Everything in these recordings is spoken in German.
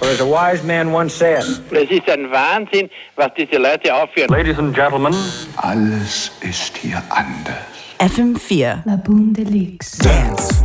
Es ist ein Wahnsinn, was diese Leute aufführen. Ladies and gentlemen, Alles ist hier anders. FM4 La Boom Deluxe. Dance.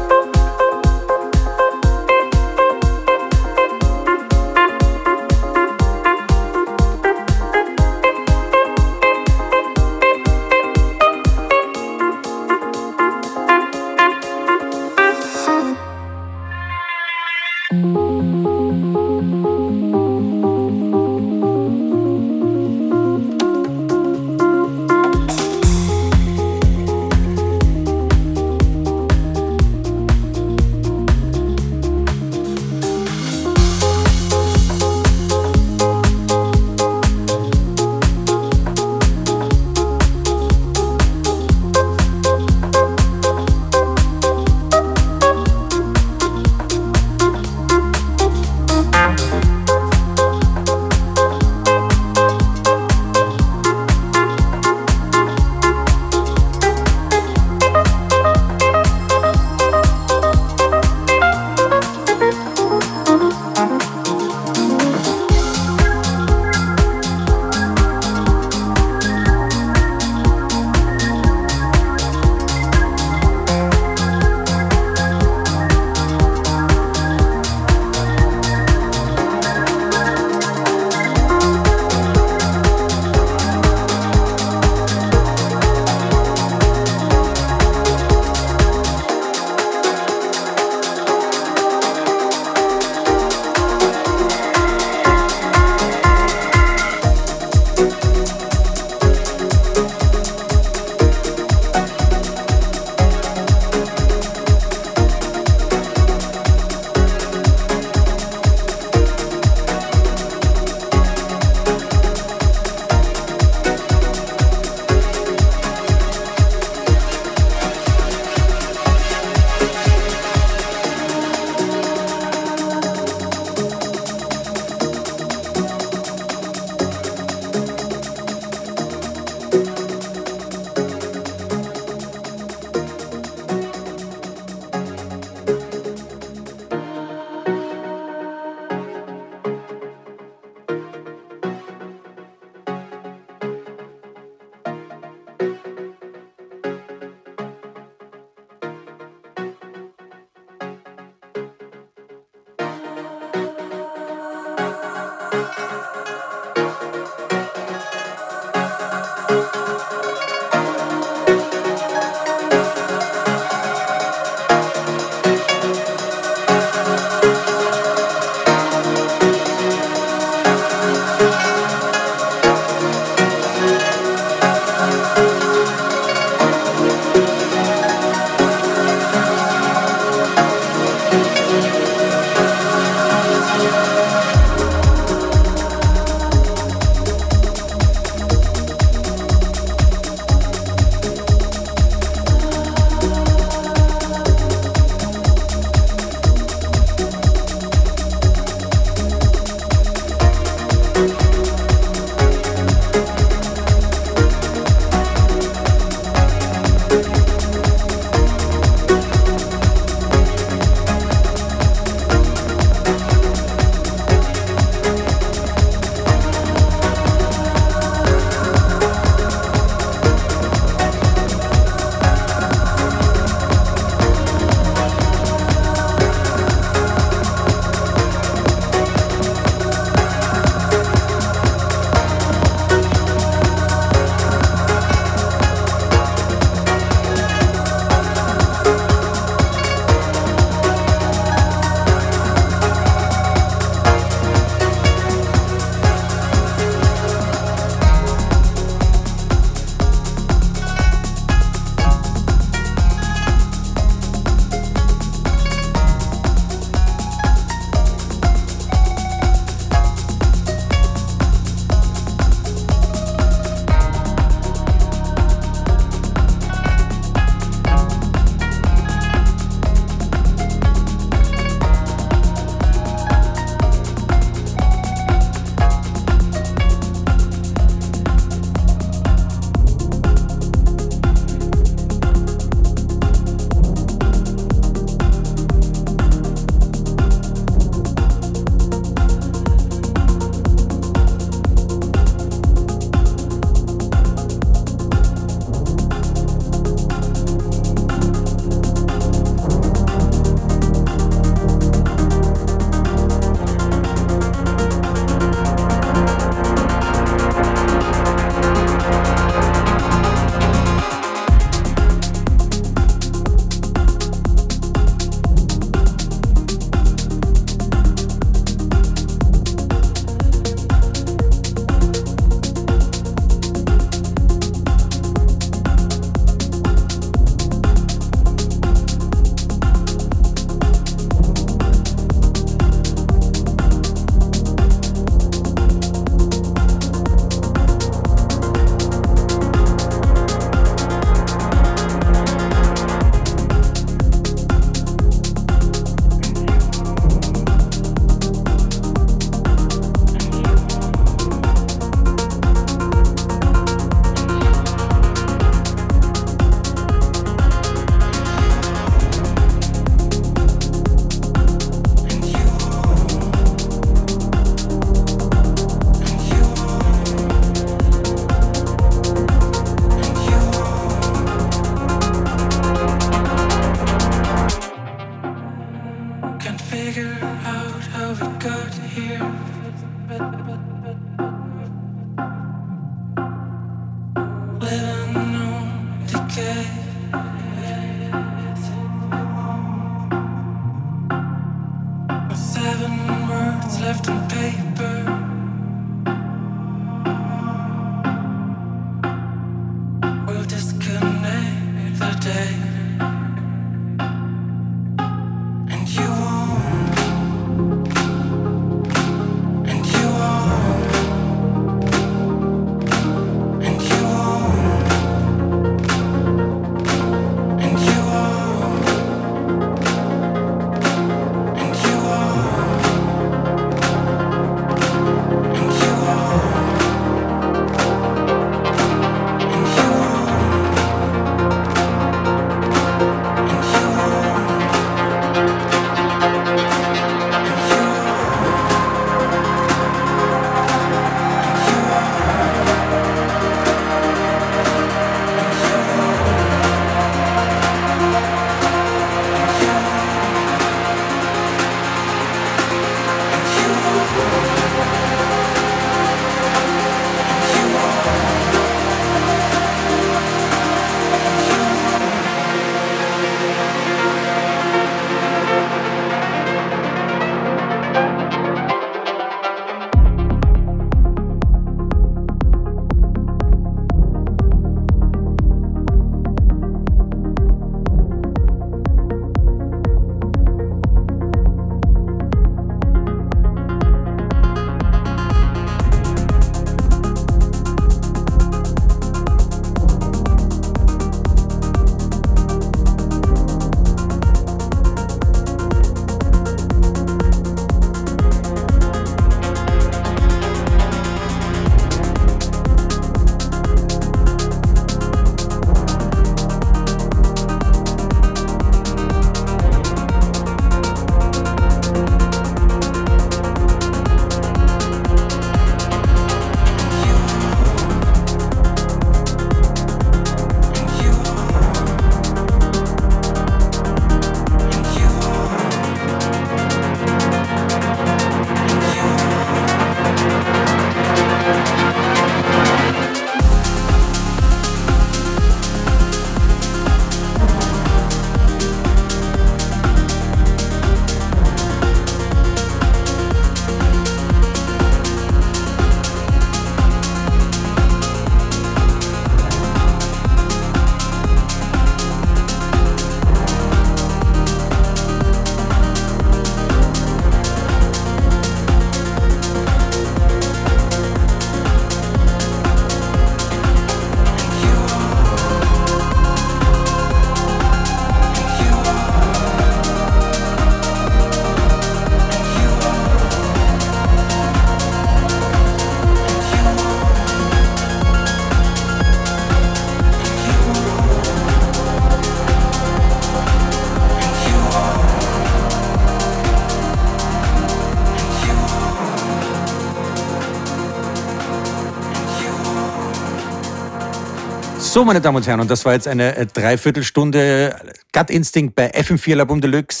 So, meine Damen und Herren, und das war jetzt eine äh, Dreiviertelstunde Gut Instinct bei FM4 Labum Deluxe.